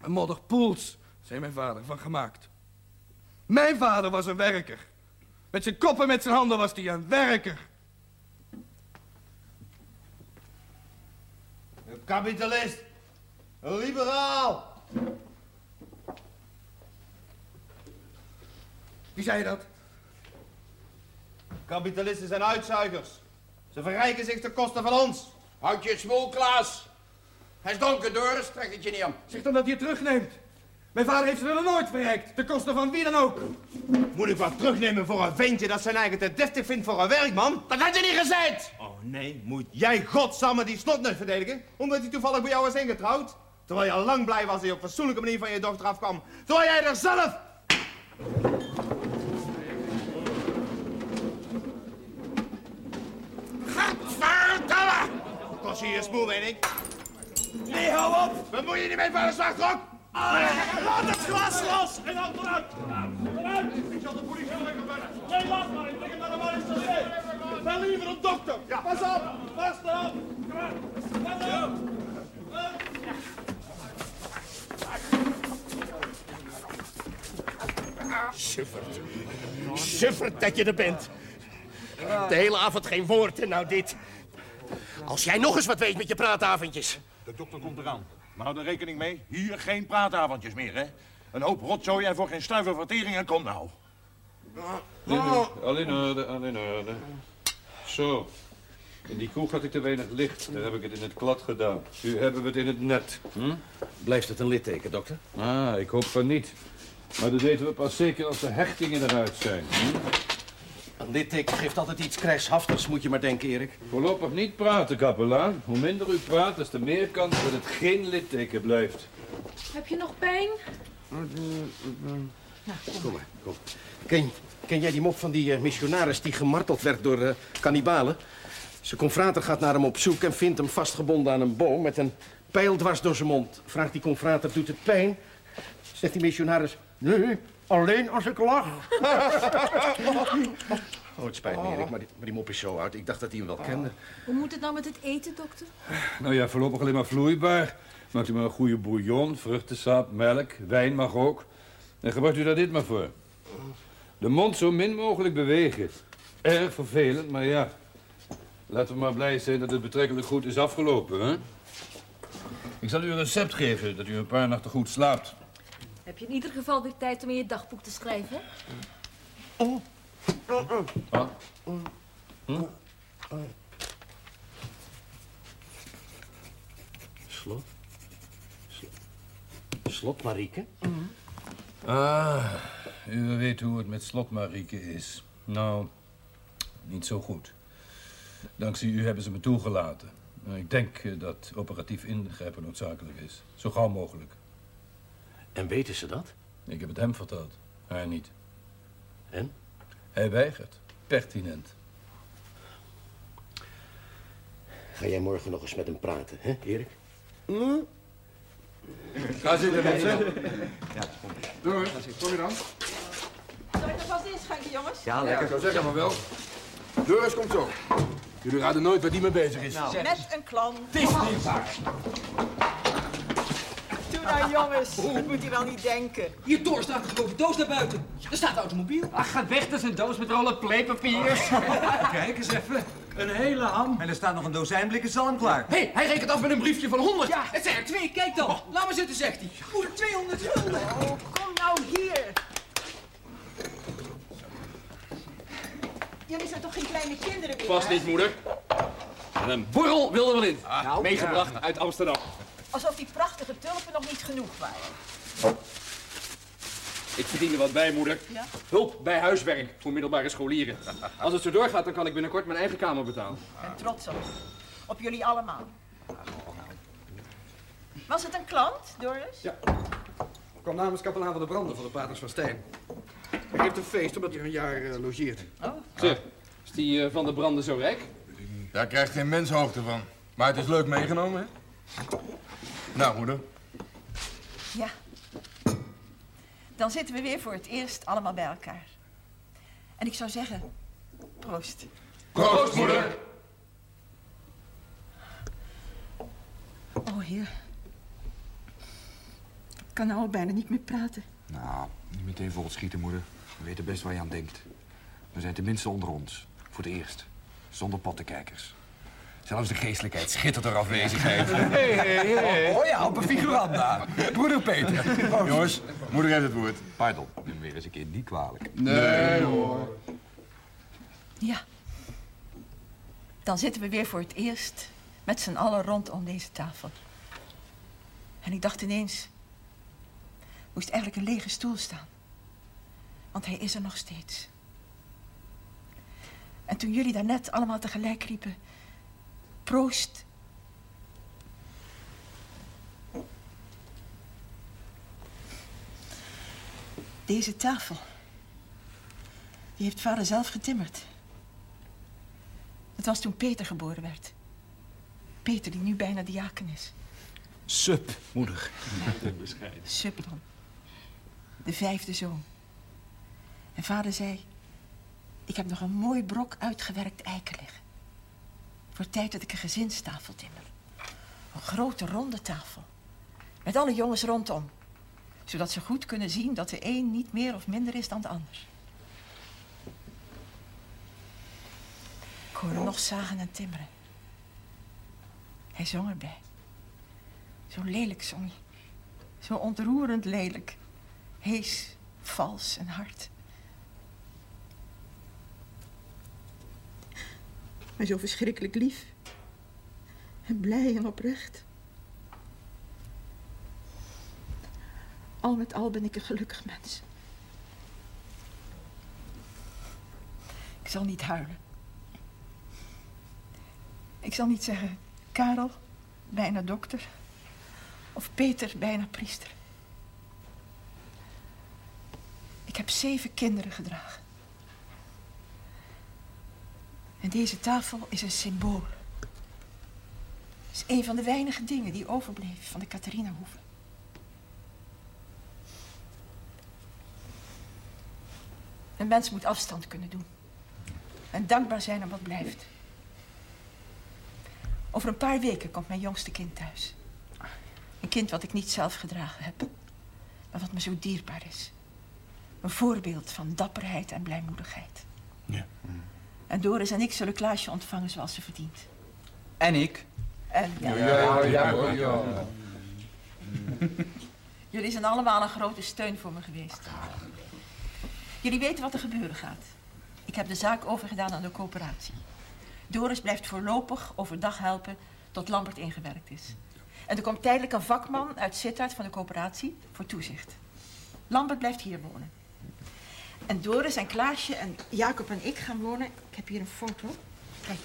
Een modderpoels, zei mijn vader, van gemaakt. Mijn vader was een werker. Met zijn kop en met zijn handen was hij een werker. Een kapitalist. Een liberaal. Wie zei dat? Kapitalisten zijn uitzuigers. Ze verrijken zich ten koste van ons. Houd je smoel, Klaas. Hij is donker door, trek het je niet aan. Zeg dan dat hij het terugneemt. Mijn vader heeft ze nog nooit verrijkt. Ten koste van wie dan ook. Moet ik wat terugnemen voor een ventje dat zijn eigen te deftig vindt voor een werkman? Dat had je niet gezegd. Oh nee, moet jij godsamme die snotneus verdedigen? Omdat hij toevallig bij jou is ingetrouwd? Terwijl je al lang blij was dat je op fatsoenlijke manier van je dochter afkwam. Terwijl jij er zelf... Gadverdamme! Kost je je smoel, weet ik. Nee, hou op! Bemoei je niet mee van de! Laat het glas los! En dan vooruit! Vooruit! Ik zal de politie nog even bellen. Nee, laat maar. Ik breng hem naar de magistraat. Ben liever een dokter. Pas op! Pas erop! Kom aan! Pas op! Suffert. Suffert dat je er bent. De hele avond geen woord en nou dit. Als jij nog eens wat weet met je praatavondjes. De dokter komt eraan. Maar hou er rekening mee, hier geen praatavondjes meer, hè? Een hoop rotzooi en voor geen stuiver verteringen, kom nou. Al in orde, al in orde. Zo. In die kroeg had ik te weinig licht. Daar heb ik het in het klad gedaan. Nu hebben we het in het net. Hm? Blijft het een litteken, dokter? Ah, ik hoop van niet. Maar dat weten we pas zeker als de hechtingen eruit zijn. Hm? Een litteken geeft altijd iets krijgshaftigs, moet je maar denken, Erik. Voorlopig niet praten, kapelaan. Hoe minder u praat, des te meer kans dat het geen litteken blijft. Heb je nog pijn? Ja, kom maar, kom. Ken, ken jij die mop van die eh, missionaris die gemarteld werd door eh kannibalen? Zijn confrater gaat naar hem op zoek en vindt hem vastgebonden aan een boom met een pijl dwars door zijn mond. Vraagt die confrater, doet het pijn? Zegt die missionaris, nee, alleen als ik lach. (laughs) oh, het spijt me, Erik, maar die, maar die mop is zo oud. Ik dacht dat hij hem wel kende. Hoe moet het nou met het eten, dokter? Nou ja, voorlopig alleen maar vloeibaar. Maakt u maar een goede bouillon, vruchtensap, melk, wijn mag ook. En gebruikt u daar dit maar voor. De mond zo min mogelijk bewegen. Erg vervelend, maar ja. Laten we maar blij zijn dat het betrekkelijk goed is afgelopen, hè? Ik zal u een recept geven, dat u een paar nachten goed slaapt. Heb je in ieder geval weer tijd om in je dagboek te schrijven? Ah. Hm? Slot? Slot, Slot Marieke? Ah, u weet hoe het met slot Marieke is. Nou, niet zo goed. Dankzij u hebben ze me toegelaten. Ik denk dat operatief ingrijpen noodzakelijk is. Zo gauw mogelijk. En weten ze dat? Ik heb het hem verteld. Haar niet. En? Hij weigert. Pertinent. Ga jij morgen nog eens met hem praten, hè, Erik? Ga zitten, mensen. Ja, Doris, kom je dan? Zal ik er vast inschenken, jongens? Ja, lekker. Ik zou zeggen, maar wel. Doris komt zo. Jullie raden nooit waar die mee bezig is. Met een klant. Het is niet waar. Nou, jongens. Dat moet hij wel niet denken. Hier, Doris, staat gesproken. Doos naar buiten. Er staat de automobiel. Ach, ga weg, dat is een doos met rollenplaypapier. (laughs) Kijk eens even. Een hele ham. En er staat nog een dozijn blikken zalm klaar. Hé, hey, hij rekent af met een briefje van 100. Ja. Het zijn er twee, kijk dan. Laat maar zitten, zegt hij. Moeder, 200 gulden. Oh, kom nou hier. Jullie zijn toch geen kleine kinderen meer? Hè? niet, moeder. En een borrel wilde wel in. Meegebracht uit Amsterdam. Alsof die prachtige tulpen nog niet genoeg waren. Ik verdien er wat bij, moeder. Ja? Hulp bij huiswerk voor middelbare scholieren. Als het zo doorgaat, dan kan ik binnenkort mijn eigen kamer betalen. Ik ben trots op. Op jullie allemaal. Was het een klant, Doris? Ja. Ik kwam namens kapelaan van de branden van de Paters van Stijn. Hij geeft een feest omdat hij een jaar eh, logeert. Oh. Zeg, is die eh, van de branden zo rijk? Daar krijgt geen mens hoogte van. Maar het is leuk meegenomen, hè? Nou, moeder. Ja. Dan zitten we weer voor het eerst allemaal bij elkaar. En ik zou zeggen, proost. Proost, moeder. Oh, heer. Ik kan nou al bijna niet meer praten. Nou, niet meteen vol schieten, moeder. We weten best waar je aan denkt. We zijn tenminste onder ons. Voor het eerst. Zonder pottenkijkers. Zelfs de geestelijkheid schittert door afwezigheid. Hey, hey, hey. Oh ja, op een figurant daar. Broeder Peter. (laughs) Jongens, moeder heeft het woord. Pardon, neem weer eens een keer niet kwalijk. Nee, hoor. Ja. Dan zitten we weer voor het eerst met z'n allen rondom deze tafel. En ik dacht ineens, moest eigenlijk een lege stoel staan. Want hij is er nog steeds. En toen jullie daarnet allemaal tegelijk riepen, proost. Deze tafel, die heeft vader zelf getimmerd. Het was toen Peter geboren werd. Peter, die nu bijna diaken is. Sub, moeder. Sub dan. De vijfde zoon. En vader zei... Ik heb nog een mooi brok uitgewerkt eiken liggen. Voor tijd dat ik een gezinstafel timmer. Een grote ronde tafel. Met alle jongens rondom. Zodat ze goed kunnen zien dat de een niet meer of minder is dan de ander. Ik hoorde nog zagen en timmeren. Hij zong erbij. Zo lelijk zong hij. Zo ontroerend lelijk. Hees, vals en hard. Maar zo verschrikkelijk lief. En blij en oprecht. Al met al ben ik een gelukkig mens. Ik zal niet huilen. Ik zal niet zeggen, Karel, bijna dokter. Of Peter, bijna priester. Ik heb zeven kinderen gedragen. En deze tafel is een symbool. Het is een van de weinige dingen die overbleef van de Catharina-hoeve. Een mens moet afstand kunnen doen. En dankbaar zijn aan wat blijft. Over een paar weken komt mijn jongste kind thuis. Een kind wat ik niet zelf gedragen heb, maar wat me zo dierbaar is. Een voorbeeld van dapperheid en blijmoedigheid. Ja. En Doris en ik zullen Klaasje ontvangen zoals ze verdient. En ik? En ja. Ja, ja, ja, ja. (laughs) Jullie zijn allemaal een grote steun voor me geweest. Jullie weten wat er gebeuren gaat. Ik heb de zaak overgedaan aan de coöperatie. Doris blijft voorlopig overdag helpen tot Lambert ingewerkt is. En er komt tijdelijk een vakman uit Sittard van de coöperatie voor toezicht. Lambert blijft hier wonen. En Doris en Klaasje en Jacob en ik gaan wonen. Ik heb hier een foto. Kijk,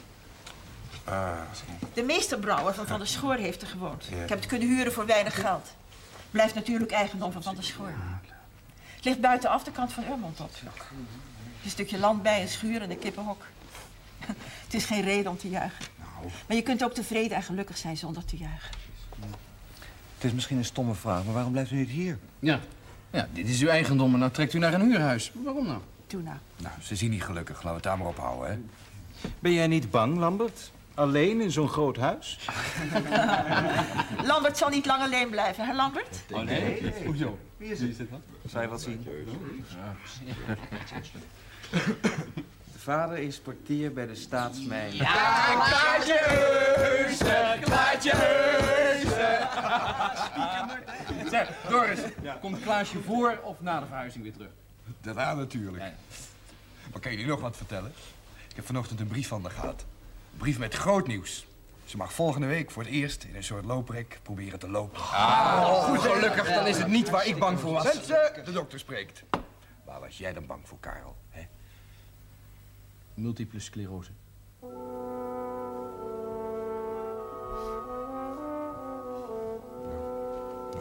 Ah, de meesterbrouwer van Van der Schoor heeft er gewoond. Ik heb het kunnen huren voor weinig geld. Blijft natuurlijk eigendom van Van der Schoor. Het ligt buiten af de kant van Urmond op. Een stukje land bij, een schuur en een kippenhok. (laughs) Het is geen reden om te juichen. Maar je kunt ook tevreden en gelukkig zijn zonder te juichen. Het is misschien een stomme vraag, maar waarom blijft u niet hier? Ja. Ja, dit is uw eigendom en nou trekt u naar een huurhuis. Waarom nou? Doe nou. Nou, ze zien niet gelukkig. Laten we het daar maar op houden, hè? Ben jij niet bang, Lambert? Alleen in zo'n groot huis? (laughs) Lambert zal niet lang alleen blijven, hè Lambert? Oh, nee? Hoezo? Wie is het? Zou je wat zien? De vader is portier bij de staatsmijn. Ja, Klaasje Heuse, Klaasje Heuse. Zeg, Doris, komt Klaasje voor of na de verhuizing weer terug? Daarna natuurlijk. Maar kan je nu nog wat vertellen? Ik heb vanochtend een brief van haar gehad. Een brief met groot nieuws. Ze mag volgende week voor het eerst in een soort looprek proberen te lopen. Ah, goed, gelukkig. Dan is het niet waar ik bang voor was. Mensen, de dokter spreekt. Waar was jij dan bang voor, Karel? Hè? Multiple sclerose.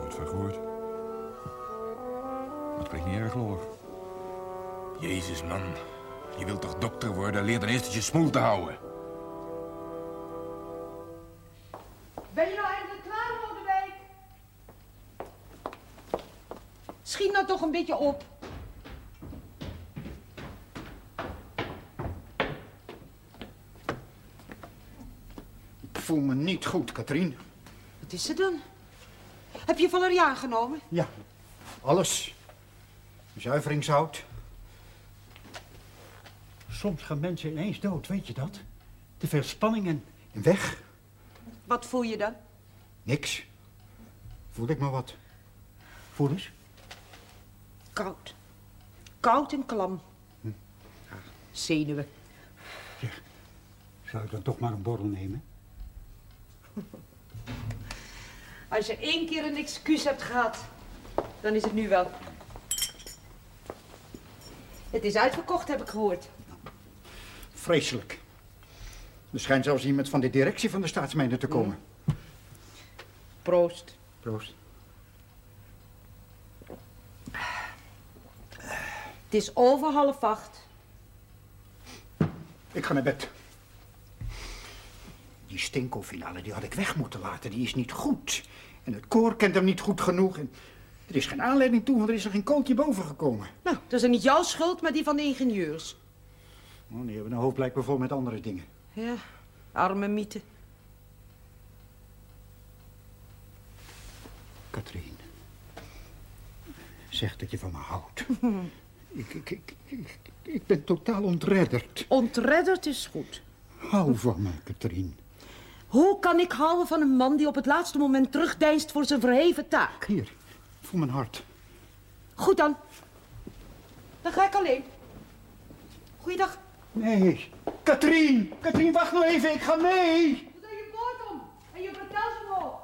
Nooit van gehoord. Dat klinkt niet erg lollig. Jezus, man. Je wilt toch dokter worden? Leer dan eerst eens je smoel te houden. Ben je nou eindelijk klaar, Lodewijk? Schiet nou toch een beetje op. Ik voel me niet goed, Katrien. Wat is er dan? Heb je valeriaan genomen? Ja, alles. Zuiveringshout. Soms gaan mensen ineens dood, weet je dat? Te veel spanning en, en weg. Wat voel je dan? Niks. Voel ik maar wat. Voel eens. Koud. Koud en klam. Zenuwen. Zou ik dan toch maar een borrel nemen? (laughs) Als je één keer een excuus hebt gehad, dan is het nu wel. Het is uitverkocht, heb ik gehoord. Vreselijk. Er schijnt zelfs iemand van de directie van de staatsmijnen te komen. Proost. Proost. Het is over half acht. Ik ga naar bed. Die stinko-finale die had ik weg moeten laten. Die is niet goed. En het koor kent hem niet goed genoeg. En er is geen aanleiding toe, want er is er geen kooltje boven gekomen. Nou, dat is niet jouw schuld, maar die van de ingenieurs. Oh, die hebben een hoofd blijkbaar vol met andere dingen. Ja, arme mythe. Katrien. Zeg dat je van me houdt. (laughs) ik, ik, ik, ik, ik ben totaal ontredderd. Ontredderd is goed. Hou van me, Katrien. Hoe kan ik houden van een man die op het laatste moment terugdeinst voor zijn verheven taak? Hier, voel mijn hart. Goed dan. Dan ga ik alleen. Goeiedag. Nee. Katrien, Katrien, wacht nou even, ik ga mee. Doe je poort om en je vertelt ze wel.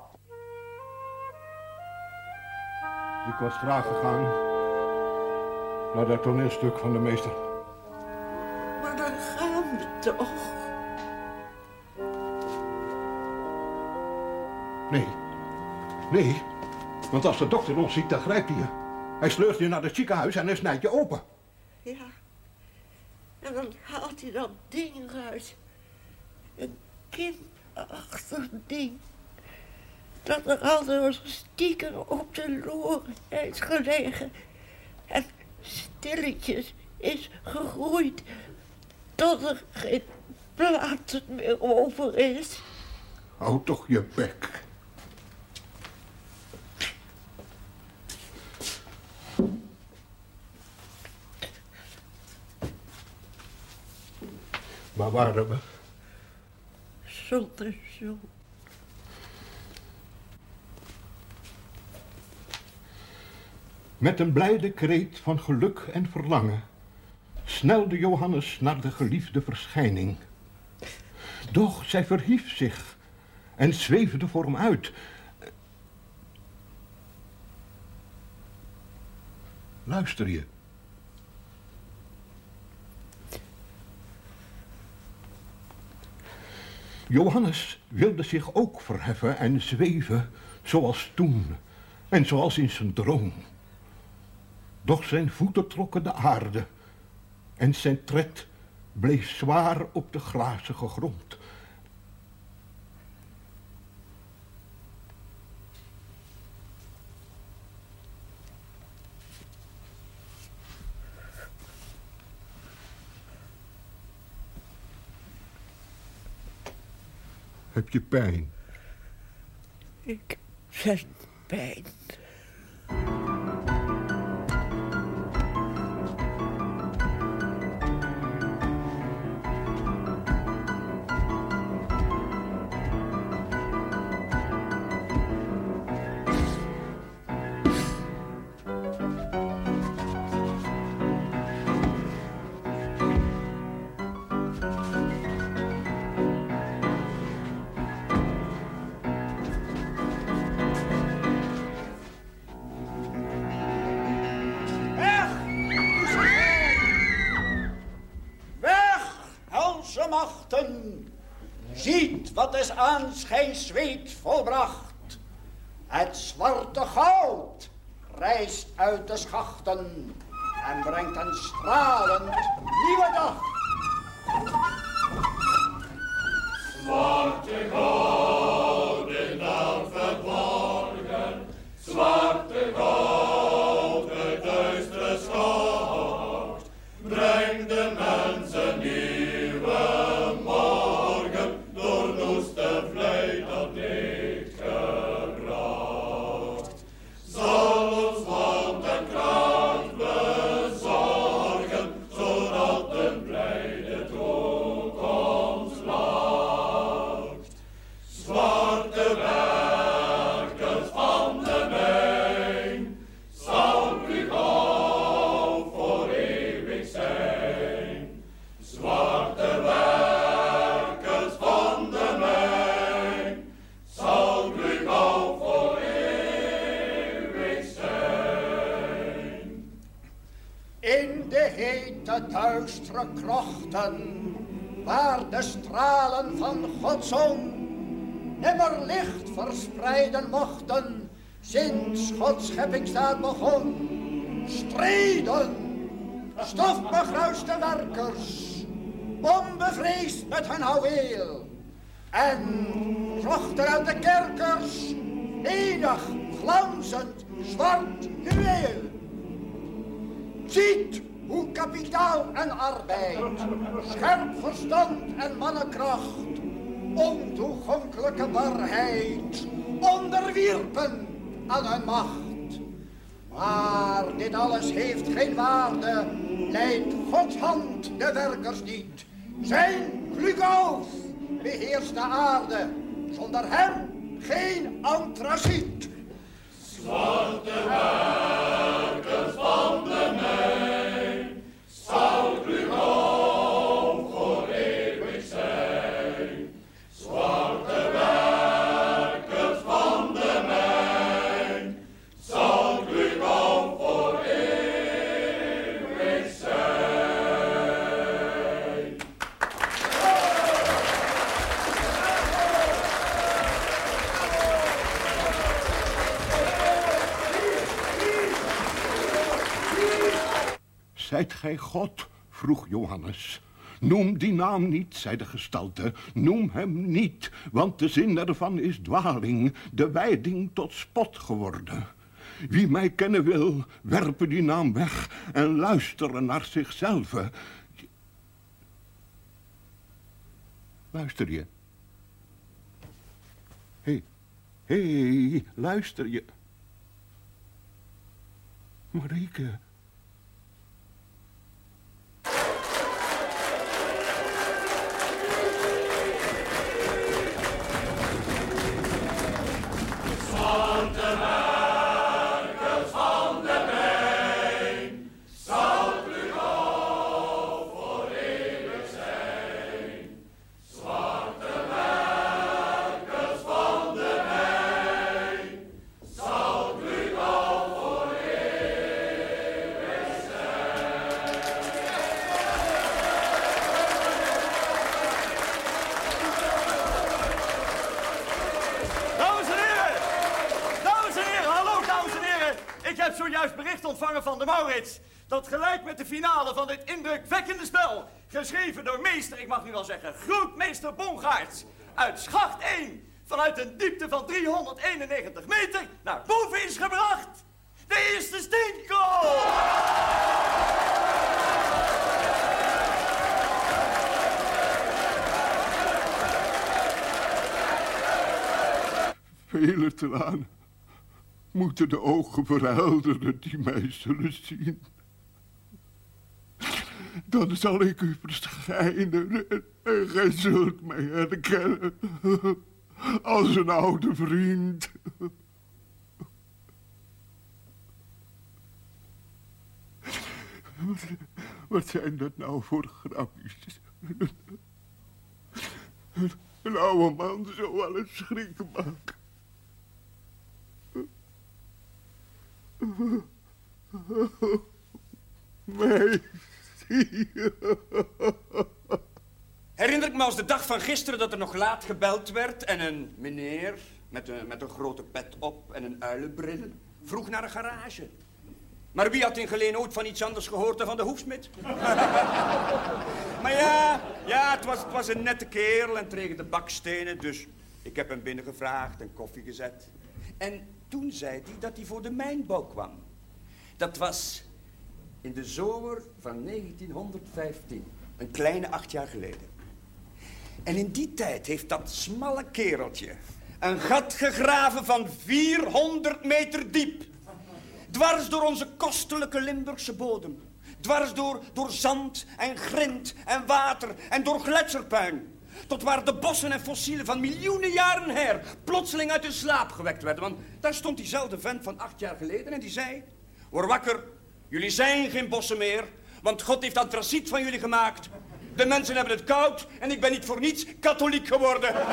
Ik was graag gegaan naar dat toneelstuk van de meester. Maar dan gaan we toch. Nee. Nee. Want als de dokter ons ziet, dan grijpt hij je. Hij sleurt je naar het ziekenhuis en hij snijdt je open. Ja. En dan haalt hij dat ding eruit. Een kindachtig ding. Dat er altijd als stiekem op de loer heeft gelegen. En stilletjes is gegroeid. Tot er geen plaats meer over is. Houd toch je bek. Waren we? Zonder zo. Met een blijde kreet van geluk en verlangen snelde Johannes naar de geliefde verschijning. Doch zij verhief zich en zweefde voor hem uit. Luister je? Johannes wilde zich ook verheffen en zweven zoals toen en zoals in zijn droom. Doch zijn voeten trokken de aarde en zijn tred bleef zwaar op de grazige grond. Heb je pijn? Ik ben pijn. Wat des aanschijns zweet volbracht. Het zwarte goud rijst uit de schachten sinds Gods scheppingsdaad begon. Streden, stofbegruiste werkers, onbevreesd met hun houweel, en zochten uit de kerkers enig glanzend zwart juweel. Ziet hoe kapitaal en arbeid, scherp verstand en mannenkracht, ontoegankelijke waarheid, onderwierpen macht. Maar dit alles heeft geen waarde, leidt Gods hand de werkers niet. Zijn Glugauf beheerst de aarde, zonder hem geen antraciet. Zwarte zijt gij God? vroeg Johannes. Noem die naam niet, zei de gestalte. Noem hem niet, want de zin ervan is dwaling, de wijding tot spot geworden. Wie mij kennen wil, werpen die naam weg en luisteren naar zichzelf. Luister je? Hé, hey, hé, hey, luister je? Marieke. Van de Maurits. Dat gelijk met de finale van dit indrukwekkende spel, geschreven door meester, ik mag nu wel zeggen, grootmeester Bongaerts, uit schacht 1, vanuit een diepte van 391 meter, naar boven is gebracht. De eerste steenkool! Vele tranen moeten de ogen verhelderen die mij zullen zien. Dan zal ik u verschijnen en, gij zult mij herkennen als een oude vriend. Wat, zijn dat nou voor grapjes? Een, oude man zo wel een schrik maken. Herinner ik me als de dag van gisteren dat er nog laat gebeld werd en een meneer met een, met een grote pet op en een uilenbril vroeg naar een garage. Maar wie had in Geleen ooit van iets anders gehoord dan van de hoefsmid? (laughs) maar ja, ja het, was, het was een nette kerel en het regende bakstenen, dus ik heb hem binnengevraagd en koffie gezet. En toen zei hij dat hij voor de mijnbouw kwam. Dat was in de zomer van 1915, een kleine acht jaar geleden. En in die tijd heeft dat smalle kereltje een gat gegraven van 400 meter diep. Dwars door onze kostelijke Limburgse bodem. Dwars door, door zand en grind en water en door gletsjerpuin. Tot waar de bossen en fossielen van miljoenen jaren her plotseling uit hun slaap gewekt werden. Want daar stond diezelfde vent van acht jaar geleden en die zei... Word wakker, jullie zijn geen bossen meer, want God heeft antraciet van jullie gemaakt. De mensen hebben het koud en ik ben niet voor niets katholiek geworden. (laughs)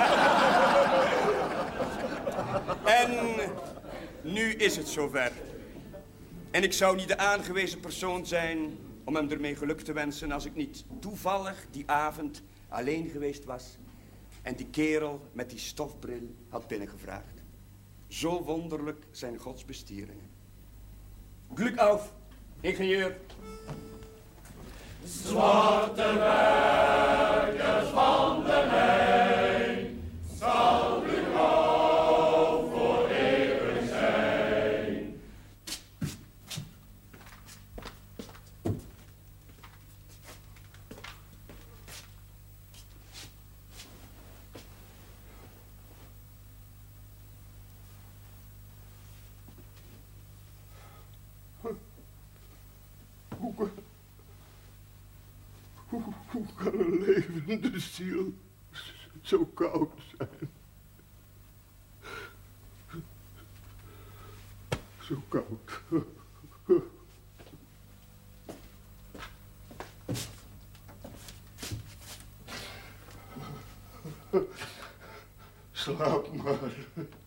en nu is het zover. En ik zou niet de aangewezen persoon zijn om hem ermee geluk te wensen als ik niet toevallig die avond alleen geweest was en die kerel met die stofbril had binnengevraagd. Zo wonderlijk zijn Gods bestieringen. Glück auf, ingenieur. Zwarte van de mijn Hoe kan een levende ziel zo koud zijn? Zo koud. Slaap maar.